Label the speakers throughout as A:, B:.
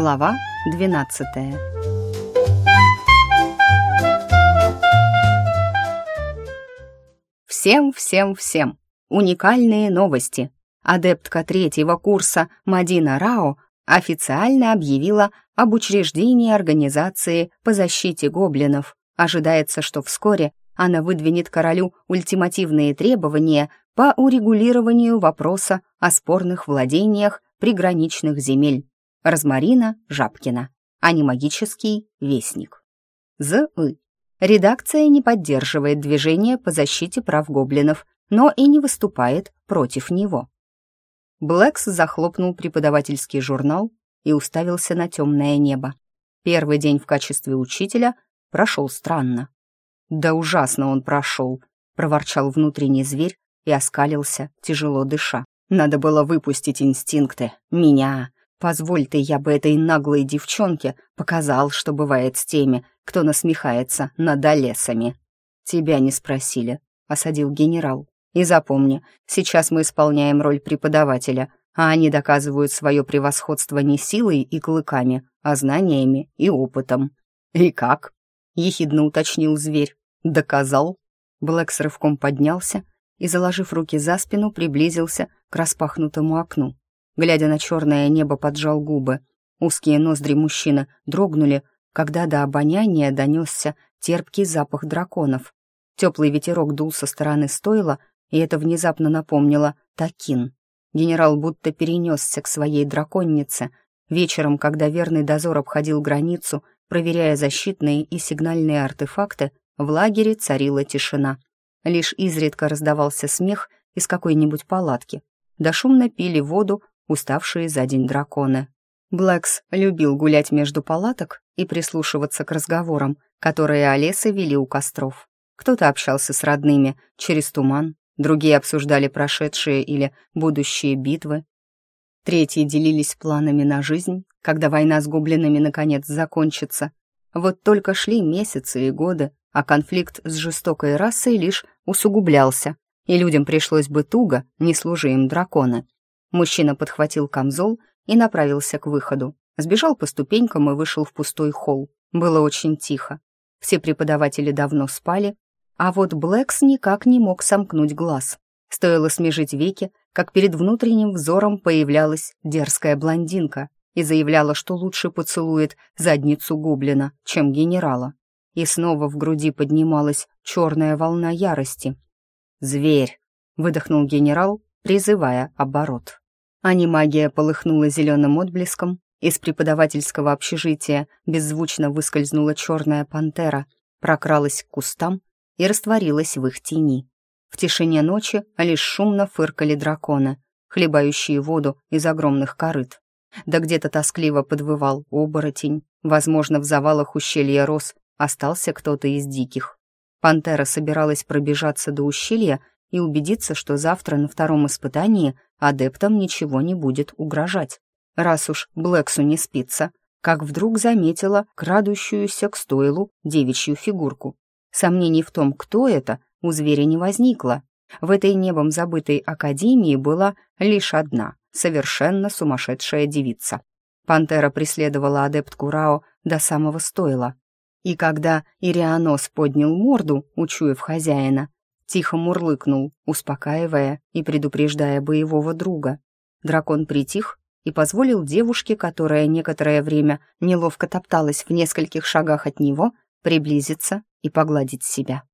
A: Глава 12 Всем, всем, всем! Уникальные новости! Адептка третьего курса Мадина Рао официально объявила об учреждении организации по защите гоблинов. Ожидается, что вскоре она выдвинет королю ультимативные требования по урегулированию вопроса о спорных владениях приграничных земель. Розмарина Жабкина, а не магический вестник. З.И. Редакция не поддерживает движение по защите прав гоблинов, но и не выступает против него. Блэкс захлопнул преподавательский журнал и уставился на темное небо. Первый день в качестве учителя прошел странно. «Да ужасно он прошел», — проворчал внутренний зверь и оскалился, тяжело дыша. «Надо было выпустить инстинкты. Меня. Позволь ты, я бы этой наглой девчонке показал, что бывает с теми, кто насмехается над Олесами». «Тебя не спросили», — осадил генерал. «И запомни, сейчас мы исполняем роль преподавателя, а они доказывают свое превосходство не силой и клыками, а знаниями и опытом». «И как?» — ехидно уточнил зверь. «Доказал?» Блэк с рывком поднялся и, заложив руки за спину, приблизился к распахнутому окну. Глядя на черное небо, поджал губы. Узкие ноздри мужчины дрогнули, когда до обоняния донесся терпкий запах драконов. Теплый ветерок дул со стороны стойла, и это внезапно напомнило Такин. Генерал будто перенесся к своей драконнице. Вечером, когда верный дозор обходил границу, проверяя защитные и сигнальные артефакты, в лагере царила тишина. Лишь изредка раздавался смех из какой-нибудь палатки. Да шумно пили воду уставшие за день драконы. Блэкс любил гулять между палаток и прислушиваться к разговорам, которые Олесы вели у костров. Кто-то общался с родными через туман, другие обсуждали прошедшие или будущие битвы. Третьи делились планами на жизнь, когда война с гоблинами наконец закончится. Вот только шли месяцы и годы, а конфликт с жестокой расой лишь усугублялся, и людям пришлось бы туго, не служи им драконы. Мужчина подхватил камзол и направился к выходу. Сбежал по ступенькам и вышел в пустой холл. Было очень тихо. Все преподаватели давно спали, а вот Блэкс никак не мог сомкнуть глаз. Стоило смежить веки, как перед внутренним взором появлялась дерзкая блондинка и заявляла, что лучше поцелует задницу гоблина, чем генерала и снова в груди поднималась черная волна ярости. «Зверь!» — выдохнул генерал, призывая оборот. Анимагия полыхнула зеленым отблеском, из преподавательского общежития беззвучно выскользнула черная пантера, прокралась к кустам и растворилась в их тени. В тишине ночи лишь шумно фыркали драконы, хлебающие воду из огромных корыт. Да где-то тоскливо подвывал оборотень, возможно, в завалах ущелья рос остался кто-то из диких. Пантера собиралась пробежаться до ущелья и убедиться, что завтра на втором испытании адептам ничего не будет угрожать. Раз уж Блэксу не спится, как вдруг заметила крадущуюся к стойлу девичью фигурку. Сомнений в том, кто это, у зверя не возникло. В этой небом забытой академии была лишь одна, совершенно сумасшедшая девица. Пантера преследовала адептку Рао до самого стойла. И когда Ирианос поднял морду, учуяв хозяина, тихо мурлыкнул, успокаивая и предупреждая боевого друга. Дракон притих и позволил девушке, которая некоторое время неловко топталась в нескольких шагах от него, приблизиться и погладить себя.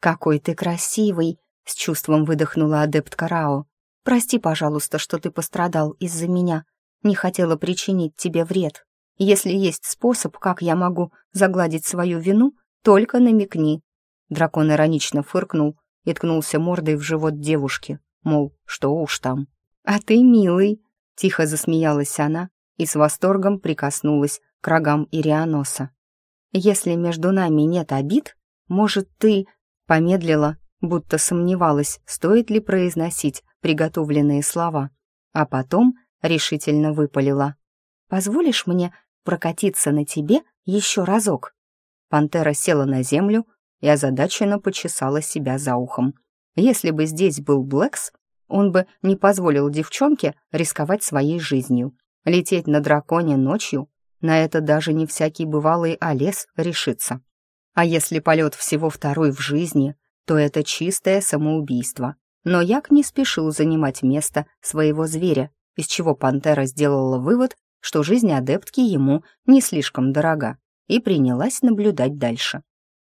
A: «Какой ты красивый!» — с чувством выдохнула адепт Карао. «Прости, пожалуйста, что ты пострадал из-за меня. Не хотела причинить тебе вред». Если есть способ, как я могу загладить свою вину, только намекни». Дракон иронично фыркнул и ткнулся мордой в живот девушки, мол, что уж там. «А ты милый!» — тихо засмеялась она и с восторгом прикоснулась к рогам Ирианоса. «Если между нами нет обид, может, ты...» — помедлила, будто сомневалась, стоит ли произносить приготовленные слова, а потом решительно выпалила. «Позволишь мне прокатиться на тебе еще разок». Пантера села на землю и озадаченно почесала себя за ухом. Если бы здесь был Блэкс, он бы не позволил девчонке рисковать своей жизнью. Лететь на драконе ночью На это даже не всякий бывалый Олес решится. А если полет всего второй в жизни, то это чистое самоубийство. Но Як не спешил занимать место своего зверя, из чего пантера сделала вывод, что жизнь адептки ему не слишком дорога, и принялась наблюдать дальше.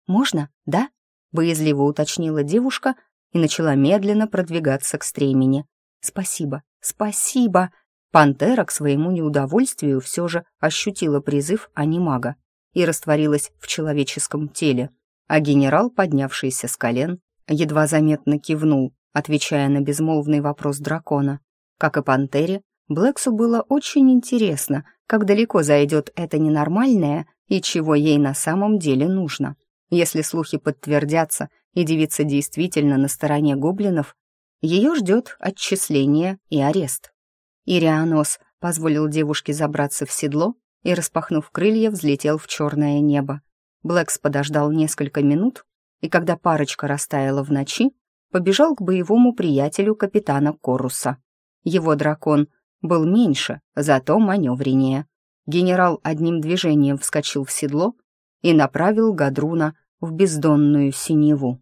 A: «Можно, да?» — боязливо уточнила девушка и начала медленно продвигаться к стремени. «Спасибо, спасибо!» Пантера к своему неудовольствию все же ощутила призыв анимага и растворилась в человеческом теле, а генерал, поднявшийся с колен, едва заметно кивнул, отвечая на безмолвный вопрос дракона. Как и пантере, Блэксу было очень интересно, как далеко зайдет это ненормальное и чего ей на самом деле нужно. Если слухи подтвердятся, и девица действительно на стороне гоблинов, ее ждет отчисление и арест. Ирианос позволил девушке забраться в седло и, распахнув крылья, взлетел в черное небо. Блэкс подождал несколько минут, и когда парочка растаяла в ночи, побежал к боевому приятелю капитана Коруса. Его дракон был меньше, зато маневреннее. Генерал одним движением вскочил в седло и направил Гадруна в бездонную синеву.